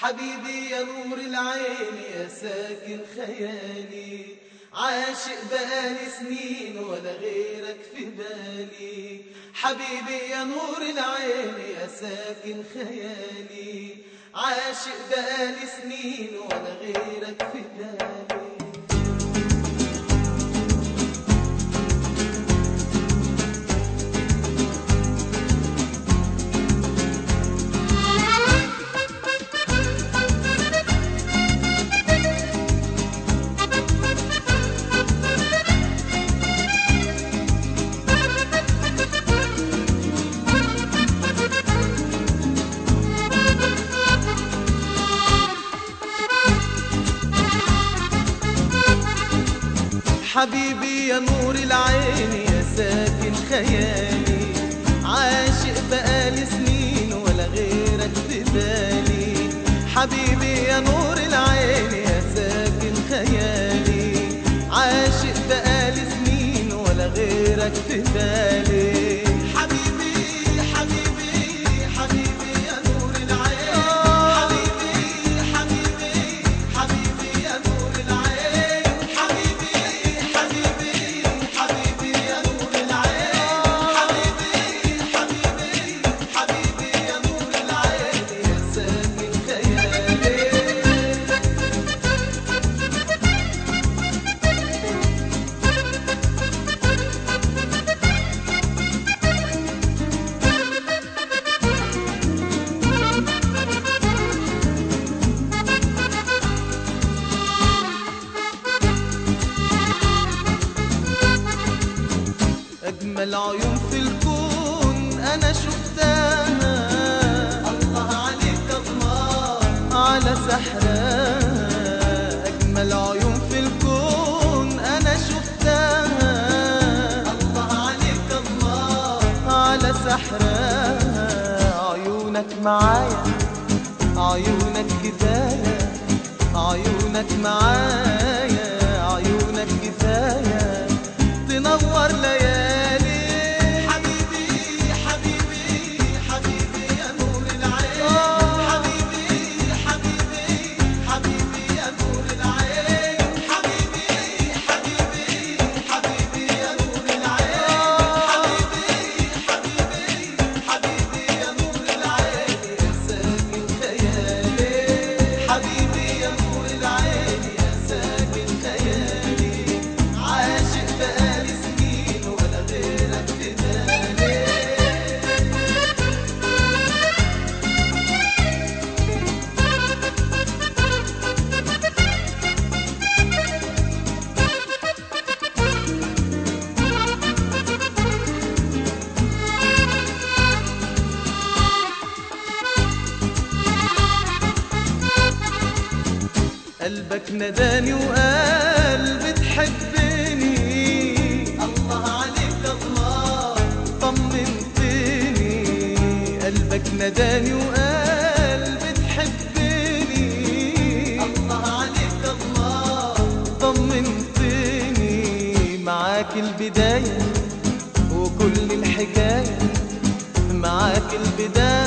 حبيبي يا نور العين يا ساكن خيالي. عاشق بقالي سنين ولا غيرك في بالي. حبيبي يا نور العين يا ساكن خيالي. عاشق بقالي سنين ولا غيرك في بالي. حبيبي يا نور العين يا ساكن خيالي. عاشق بقالي سنين ولا غيرك في بالي. حبيبي يا نور العين يا ساكن خيالي. عاشق بقالي سنين ولا غيرك في عيون في الكون أنا شفتها. الله عليك الله على سحرها. أجمل عيون في الكون أنا شفتها. الله عليك الله على سحرها. عيونك معايا عيونك كفاية عيونك معايا عيونك كفاية. تنور قلبك نداني وقال بتحبني. الله عليك الله طمنتني. قلبك نداني وقال بتحبني. الله عليك الله طمنتني. معاك البداية وكل الحكاية. معاك البداية.